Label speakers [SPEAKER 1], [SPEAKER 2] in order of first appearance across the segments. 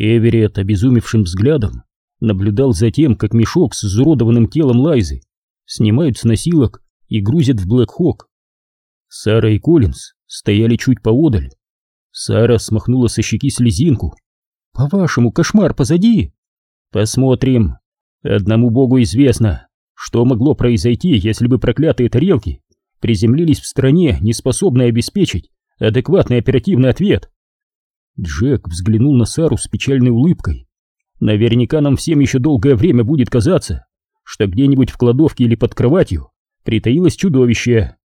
[SPEAKER 1] Эверетт обезумевшим взглядом наблюдал за тем, как мешок с изуродованным телом Лайзы снимают с носилок и грузят в Блэкхок. Сара и Коллинз стояли чуть поодаль. Сара смахнула со щеки слезинку. «По-вашему, кошмар позади?» «Посмотрим. Одному богу известно, что могло произойти, если бы проклятые тарелки приземлились в стране, не способной обеспечить адекватный оперативный ответ». Джек взглянул на Сару с печальной улыбкой. «Наверняка нам всем еще долгое время будет казаться, что где-нибудь в кладовке или под кроватью притаилось чудовище».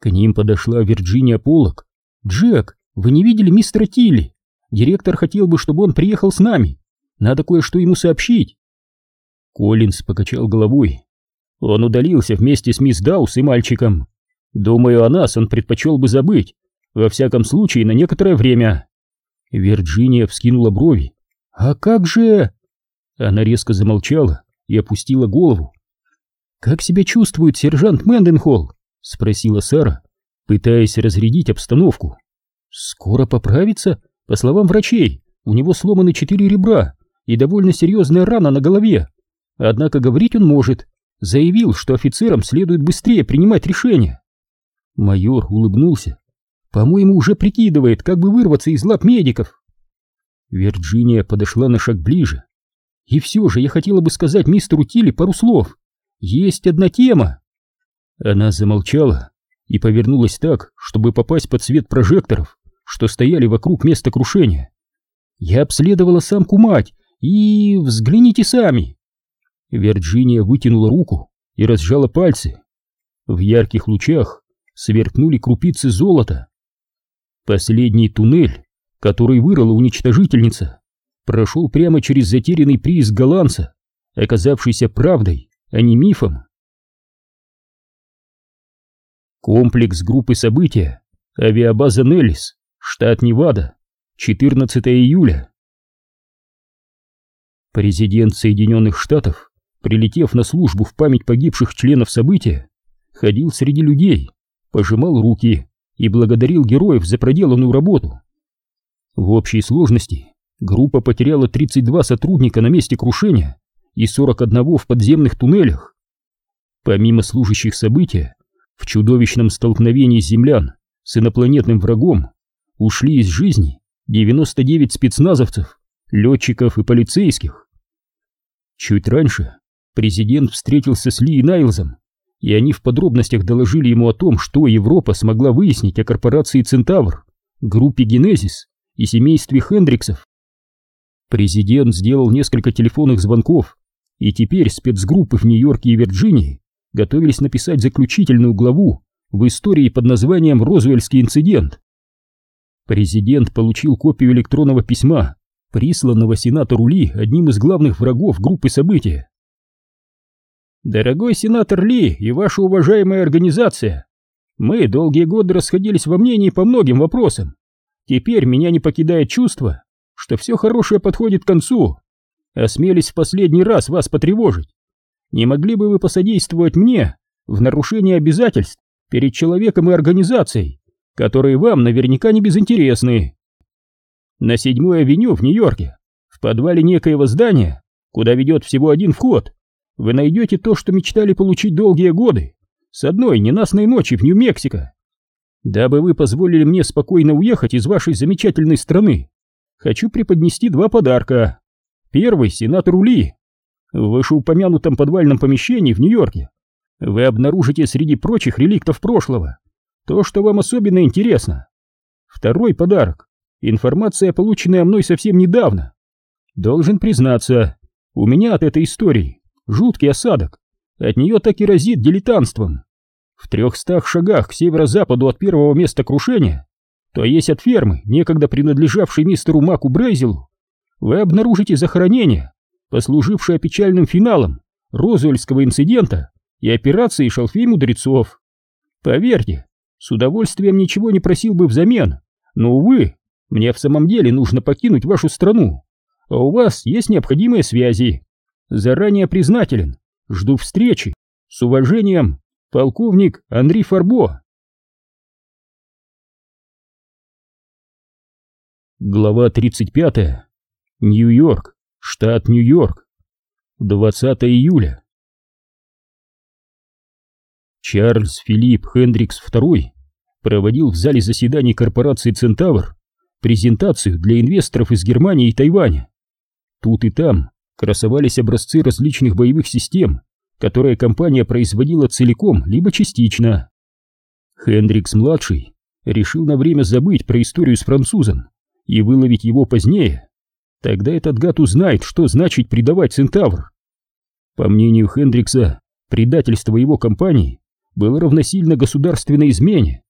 [SPEAKER 1] К ним подошла Вирджиния Полок. «Джек, вы не видели мистера Тилли? Директор хотел бы, чтобы он приехал с нами. Надо кое-что ему сообщить». Коллинз покачал головой. Он удалился вместе с мисс Даус и мальчиком. Думаю, о нас он предпочел бы забыть, во всяком случае, на некоторое время. Вирджиния вскинула брови. «А как же...» Она резко замолчала и опустила голову. «Как себя чувствует сержант Мэнденхолл?» — спросила Сара, пытаясь разрядить обстановку. «Скоро поправится? По словам врачей, у него сломаны четыре ребра и довольно серьезная рана на голове. Однако говорить он может. Заявил, что офицерам следует быстрее принимать решения». Майор улыбнулся. По-моему, уже прикидывает, как бы вырваться из лап медиков. Вирджиния подошла на шаг ближе. И все же я хотела бы сказать мистеру Тилли пару слов. Есть одна тема. Она замолчала и повернулась так, чтобы попасть под свет прожекторов, что стояли вокруг места крушения. Я обследовала самку-мать, и... взгляните сами. Вирджиния вытянула руку и разжала пальцы. В ярких лучах сверкнули крупицы золота. Последний туннель, который вырыла уничтожительница, прошел прямо через затерянный прииск голландца, оказавшийся правдой, а не мифом. Комплекс группы события. Авиабаза Неллис, штат Невада. 14 июля. Президент Соединенных Штатов, прилетев на службу в память погибших членов события, ходил среди людей, пожимал руки и благодарил героев за проделанную работу. В общей сложности группа потеряла 32 сотрудника на месте крушения и 41 в подземных туннелях. Помимо служащих события, в чудовищном столкновении землян с инопланетным врагом ушли из жизни 99 спецназовцев, летчиков и полицейских. Чуть раньше президент встретился с Ли и Найлзом и они в подробностях доложили ему о том, что Европа смогла выяснить о корпорации «Центавр», группе «Генезис» и семействе Хендриксов. Президент сделал несколько телефонных звонков, и теперь спецгруппы в Нью-Йорке и Вирджинии готовились написать заключительную главу в истории под названием «Розуэльский инцидент». Президент получил копию электронного письма, присланного сенатору Ли одним из главных врагов группы события. Дорогой сенатор Ли и ваша уважаемая организация, мы долгие годы расходились во мнении по многим вопросам. Теперь меня не покидает чувство, что все хорошее подходит к концу. Осмелись в последний раз вас потревожить. Не могли бы вы посодействовать мне в нарушении обязательств перед человеком и организацией, которые вам наверняка не безинтересны? На седьмой авеню в Нью-Йорке, в подвале некоего здания, куда ведет всего один вход, вы найдете то, что мечтали получить долгие годы, с одной ненастной ночи в Нью-Мексико. Дабы вы позволили мне спокойно уехать из вашей замечательной страны, хочу преподнести два подарка. Первый — сенатору Ли. В вышеупомянутом подвальном помещении в Нью-Йорке вы обнаружите среди прочих реликтов прошлого то, что вам особенно интересно. Второй подарок — информация, полученная мной совсем недавно. Должен признаться, у меня от этой истории жуткий осадок. От нее так и разит дилетантством. В трехстах шагах к северо-западу от первого места крушения, то есть от фермы, некогда принадлежавшей мистеру Маку Брейзелу, вы обнаружите захоронение, послужившее печальным финалом Розуэльского инцидента и операции шалфей мудрецов. Поверьте, с удовольствием ничего не просил бы взамен, но, увы, мне в самом деле нужно покинуть вашу страну, а у вас есть необходимые связи. Заранее признателен. Жду встречи. С уважением, полковник Андрей Фарбо. Глава 35. Нью-Йорк, штат Нью-Йорк. 20 июля. Чарльз Филипп Хендрикс II проводил в зале заседаний корпорации «Центавр» презентацию для инвесторов из Германии и Тайваня. Тут и там красовались образцы различных боевых систем, которые компания производила целиком либо частично. Хендрикс-младший решил на время забыть про историю с французом и выловить его позднее. Тогда этот гад узнает, что значит предавать Центавр. По мнению Хендрикса, предательство его компании было равносильно государственной измене.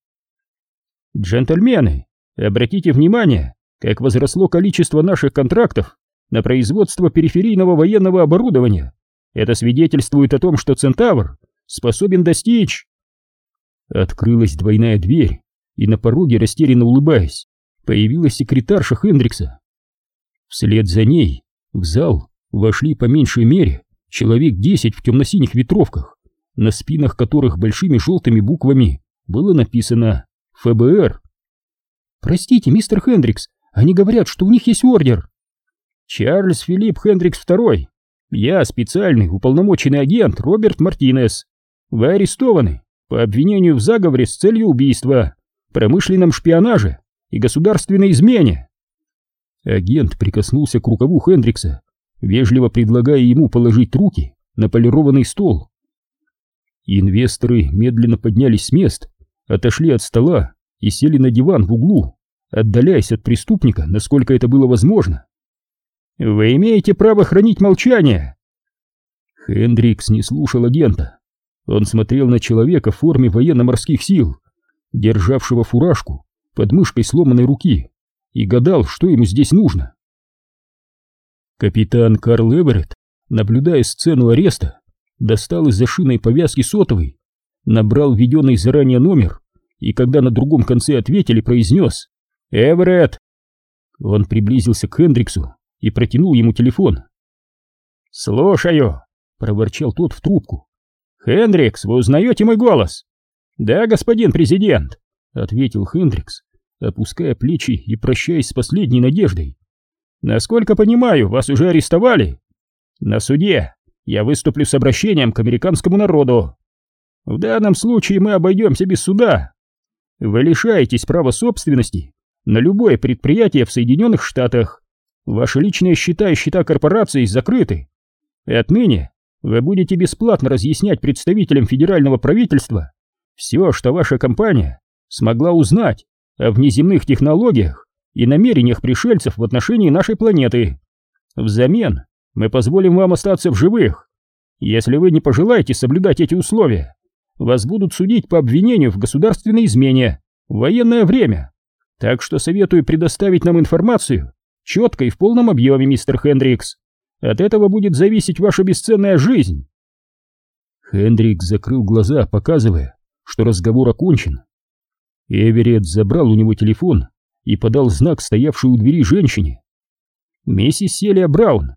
[SPEAKER 1] «Джентльмены, обратите внимание, как возросло количество наших контрактов на производство периферийного военного оборудования. Это свидетельствует о том, что Центавр способен достичь...» Открылась двойная дверь, и на пороге, растерянно улыбаясь, появилась секретарша Хендрикса. Вслед за ней в зал вошли по меньшей мере человек десять в темно-синих ветровках, на спинах которых большими желтыми буквами было написано «ФБР». «Простите, мистер Хендрикс, они говорят, что у них есть ордер». «Чарльз Филипп Хендрикс II. Я специальный уполномоченный агент Роберт Мартинес. Вы арестованы по обвинению в заговоре с целью убийства, промышленном шпионаже и государственной измене». Агент прикоснулся к рукаву Хендрикса, вежливо предлагая ему положить руки на полированный стол. Инвесторы медленно поднялись с мест, отошли от стола и сели на диван в углу, отдаляясь от преступника, насколько это было возможно. «Вы имеете право хранить молчание!» Хендрикс не слушал агента. Он смотрел на человека в форме военно-морских сил, державшего фуражку под мышкой сломанной руки и гадал, что ему здесь нужно. Капитан Карл Эверетт, наблюдая сцену ареста, достал из зашиной повязки сотовый, набрал введенный заранее номер и, когда на другом конце ответили, произнес «Эверетт!». Он приблизился к Хендриксу и протянул ему телефон. «Слушаю!» — проворчал тот в трубку. «Хендрикс, вы узнаете мой голос?» «Да, господин президент», — ответил Хендрикс опуская плечи и прощаясь с последней надеждой. «Насколько понимаю, вас уже арестовали?» «На суде я выступлю с обращением к американскому народу. В данном случае мы обойдемся без суда. Вы лишаетесь права собственности на любое предприятие в Соединенных Штатах. Ваши личные счета и счета корпораций закрыты. И отныне вы будете бесплатно разъяснять представителям федерального правительства все, что ваша компания смогла узнать о внеземных технологиях и намерениях пришельцев в отношении нашей планеты. Взамен мы позволим вам остаться в живых. Если вы не пожелаете соблюдать эти условия, вас будут судить по обвинению в государственной измене в военное время. Так что советую предоставить нам информацию четко и в полном объеме, мистер Хендрикс. От этого будет зависеть ваша бесценная жизнь. Хендрикс закрыл глаза, показывая, что разговор окончен. Эверетт забрал у него телефон и подал знак стоявшей у двери женщине. «Миссис Селия Браун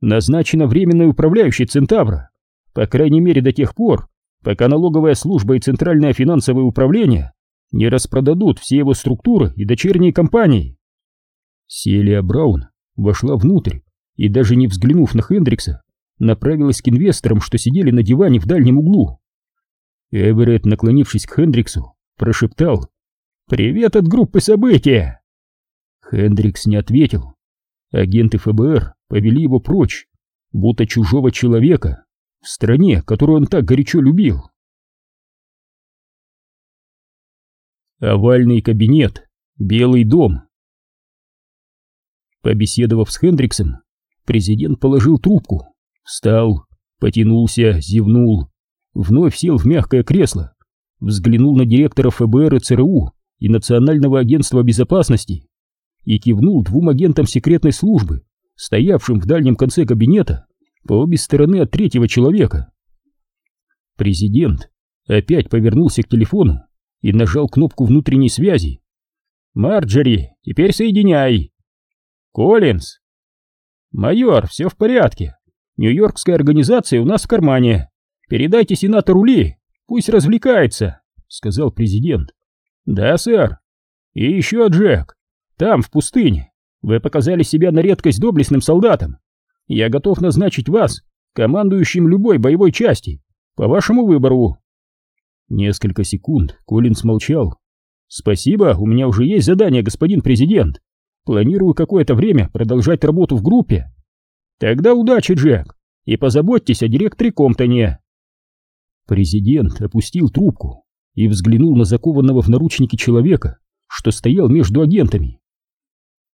[SPEAKER 1] назначена временной управляющей Центавра, по крайней мере до тех пор, пока налоговая служба и Центральное финансовое управление не распродадут все его структуры и дочерние компании». Селия Браун вошла внутрь и, даже не взглянув на Хендрикса, направилась к инвесторам, что сидели на диване в дальнем углу. Эверетт, наклонившись к Хендриксу, прошептал «Привет от группы события!» Хендрикс не ответил. Агенты ФБР повели его прочь, будто чужого человека, в стране, которую он так горячо любил. Овальный кабинет, Белый дом. Побеседовав с Хендриксом, президент положил трубку, встал, потянулся, зевнул, вновь сел в мягкое кресло, взглянул на директора ФБР и ЦРУ и Национального агентства безопасности и кивнул двум агентам секретной службы, стоявшим в дальнем конце кабинета по обе стороны от третьего человека. Президент опять повернулся к телефону и нажал кнопку внутренней связи. «Марджери, теперь соединяй!» «Коллинз!» «Майор, все в порядке. Нью-Йоркская организация у нас в кармане. Передайте сенатору Ли, пусть развлекается», — сказал президент. «Да, сэр. И еще, Джек, там, в пустыне, Вы показали себя на редкость доблестным солдатом. Я готов назначить вас командующим любой боевой части, по вашему выбору. Несколько секунд Коллинс молчал. Спасибо, у меня уже есть задание, господин президент. Планирую какое-то время продолжать работу в группе. Тогда удачи, Джек, и позаботьтесь о директоре Комптоне. Президент опустил трубку и взглянул на закованного в наручники человека, что стоял между агентами.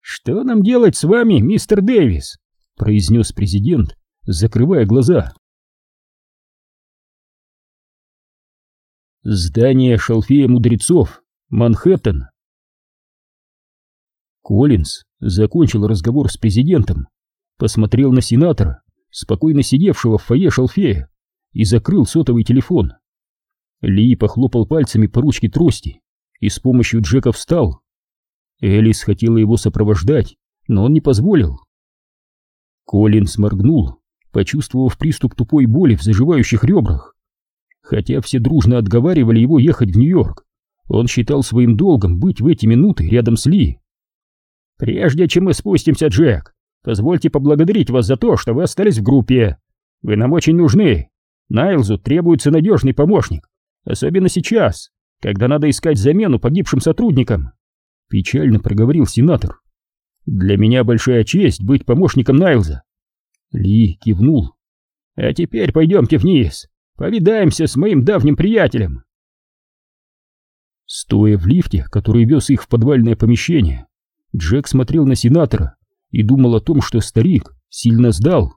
[SPEAKER 1] «Что нам делать с вами, мистер Дэвис?» — произнес президент, закрывая глаза. Здание шалфея мудрецов, Манхэттен. Коллинз закончил разговор с президентом, посмотрел на сенатора, спокойно сидевшего в фойе шалфея, и закрыл сотовый телефон. Ли похлопал пальцами по ручке трости и с помощью Джека встал. Элис хотела его сопровождать, но он не позволил. Коллинз моргнул, почувствовав приступ тупой боли в заживающих ребрах. Хотя все дружно отговаривали его ехать в Нью-Йорк, он считал своим долгом быть в эти минуты рядом с Ли. «Прежде чем мы спустимся, Джек, позвольте поблагодарить вас за то, что вы остались в группе. Вы нам очень нужны. Найлзу требуется надежный помощник, особенно сейчас, когда надо искать замену погибшим сотрудникам», — печально проговорил сенатор. «Для меня большая честь быть помощником Найлза». Ли кивнул. «А теперь пойдемте вниз, повидаемся с моим давним приятелем». Стоя в лифте, который вез их в подвальное помещение, Джек смотрел на сенатора и думал о том, что старик сильно сдал.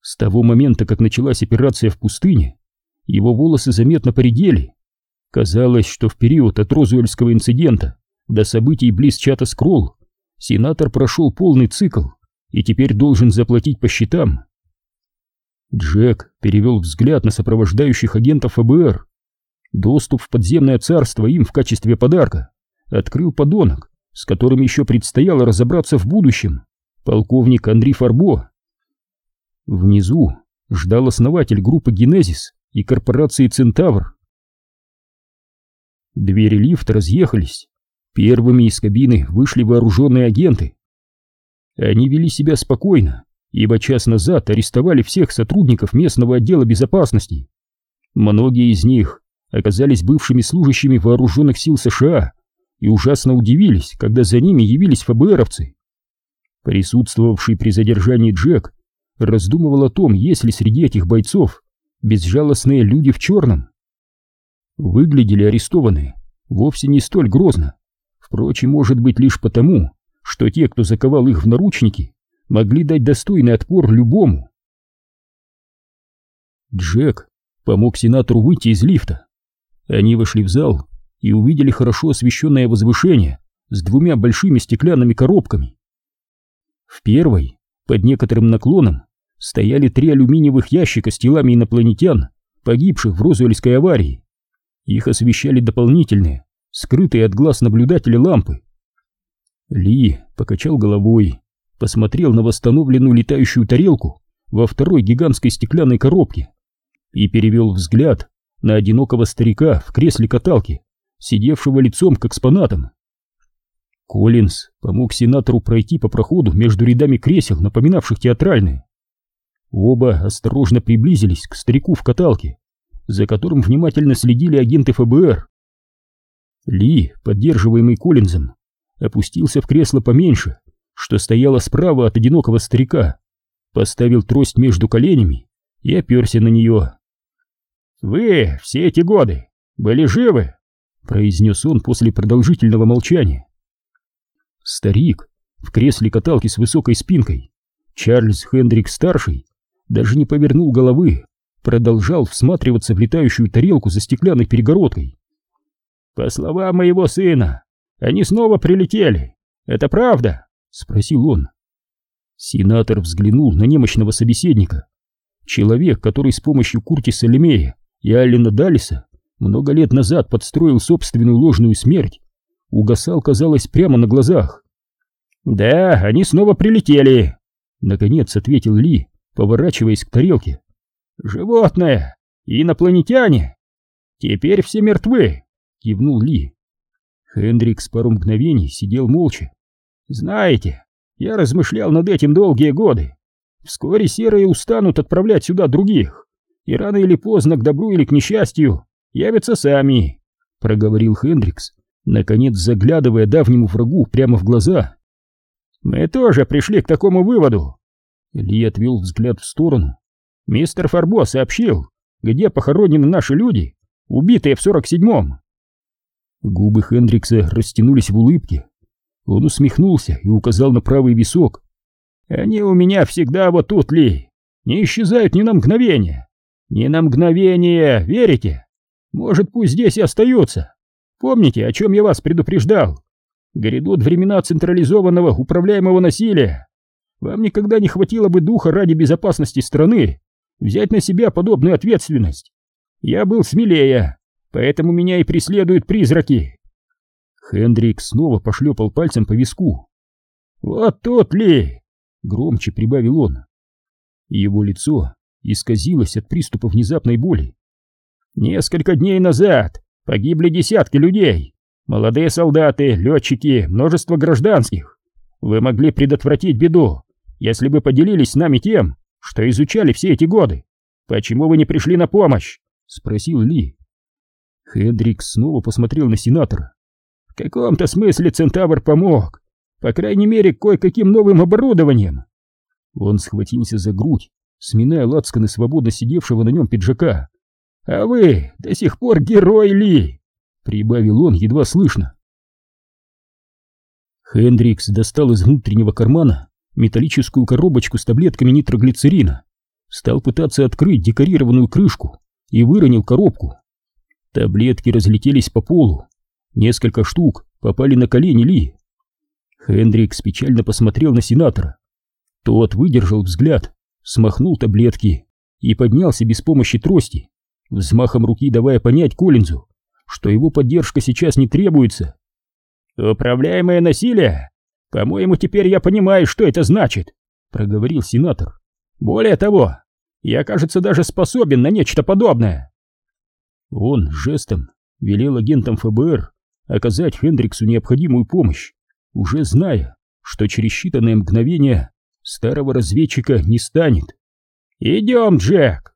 [SPEAKER 1] С того момента, как началась операция в пустыне, его волосы заметно поредели. Казалось, что в период от Розуэльского инцидента до событий близ чата Скролл сенатор прошел полный цикл и теперь должен заплатить по счетам. Джек перевел взгляд на сопровождающих агентов ФБР. Доступ в подземное царство им в качестве подарка открыл подонок, с которым еще предстояло разобраться в будущем, полковник Андрей Фарбо. Внизу ждал основатель группы «Генезис» и корпорации «Центавр». Двери лифта разъехались. Первыми из кабины вышли вооруженные агенты. Они вели себя спокойно, ибо час назад арестовали всех сотрудников местного отдела безопасности. Многие из них оказались бывшими служащими вооруженных сил США и ужасно удивились, когда за ними явились ФБРовцы. Присутствовавший при задержании Джек раздумывал о том, есть ли среди этих бойцов безжалостные люди в черном. Выглядели арестованные вовсе не столь грозно, впрочем, может быть лишь потому, что те, кто заковал их в наручники, могли дать достойный отпор любому. Джек помог сенатору выйти из лифта. Они вошли в зал и увидели хорошо освещенное возвышение с двумя большими стеклянными коробками. В первой, под некоторым наклоном, стояли три алюминиевых ящика с телами инопланетян, погибших в Розуэльской аварии. Их освещали дополнительные, скрытые от глаз наблюдателя лампы. Ли покачал головой, посмотрел на восстановленную летающую тарелку во второй гигантской стеклянной коробке и перевел взгляд на одинокого старика в кресле каталки, сидевшего лицом к экспонатам. Коллинз помог сенатору пройти по проходу между рядами кресел, напоминавших театральные. Оба осторожно приблизились к старику в каталке, за которым внимательно следили агенты ФБР. Ли, поддерживаемый Коллинзом, опустился в кресло поменьше, что стояло справа от одинокого старика, поставил трость между коленями и оперся на нее. «Вы все эти годы были живы?» — произнес он после продолжительного молчания. Старик в кресле каталки с высокой спинкой, Чарльз Хендрик-старший, даже не повернул головы, продолжал всматриваться в летающую тарелку за стеклянной перегородкой. «По словам моего сына, они снова прилетели. Это правда?» — спросил он. Сенатор взглянул на немощного собеседника. Человек, который с помощью Куртиса Лемея и Аллена Далиса много лет назад подстроил собственную ложную смерть, угасал, казалось, прямо на глазах. «Да, они снова прилетели», — наконец ответил Ли, поворачиваясь к тарелке. «Животное! Инопланетяне! Теперь все мертвы!» — кивнул Ли. Хендрикс пару мгновений сидел молча. «Знаете, Я размышлял над этим долгие годы. Вскоре серые устанут отправлять сюда других, и рано или поздно, к добру или к несчастью, явятся сами, — проговорил Хендрикс, наконец заглядывая давнему врагу прямо в глаза. Мы тоже пришли к такому выводу. Ли отвел взгляд в сторону. Мистер Фарбо сообщил, где похоронены наши люди, убитые в сорок седьмом. Губы Хендрикса растянулись в улыбке. Он усмехнулся и указал на правый висок. «Они у меня всегда вот тут, Ли, не исчезают ни на мгновение. Ни на мгновение, верите? Может, пусть здесь и остаются. Помните, о чем я вас предупреждал? Грядут времена централизованного управляемого насилия. Вам никогда не хватило бы духа ради безопасности страны взять на себя подобную ответственность. Я был смелее, поэтому меня и преследуют призраки. Хендрик снова пошлепал пальцем по виску. «Вот тот ли!» — громче прибавил он. Его лицо исказилось от приступа внезапной боли. «Несколько дней назад погибли десятки людей. Молодые солдаты, летчики, множество гражданских. Вы могли предотвратить беду, если бы поделились с нами тем, что изучали все эти годы. Почему вы не пришли на помощь?» — спросил Ли. Хендрик снова посмотрел на сенатора. «В каком-то смысле Центавр помог. По крайней мере, кое-каким новым оборудованием». Он схватился за грудь, сминая лацканы свободно сидевшего на нем пиджака. «А вы до сих пор герой Ли!» — прибавил он едва слышно. Хендрикс достал из внутреннего кармана металлическую коробочку с таблетками нитроглицерина, стал пытаться открыть декорированную крышку и выронил коробку. Таблетки разлетелись по полу. Несколько штук попали на колени Ли. Хендрикс печально посмотрел на сенатора. Тот выдержал взгляд, смахнул таблетки и поднялся без помощи трости, взмахом руки давая понять Коллинзу, что его поддержка сейчас не требуется. «Управляемое насилие? По-моему, теперь я понимаю, что это значит», — проговорил сенатор. «Более того, я, кажется, даже способен на нечто подобное». Он жестом велел агентам ФБР оказать Хендриксу необходимую помощь, уже зная, что через считанные мгновения старого разведчика не станет. «Идем, Джек!»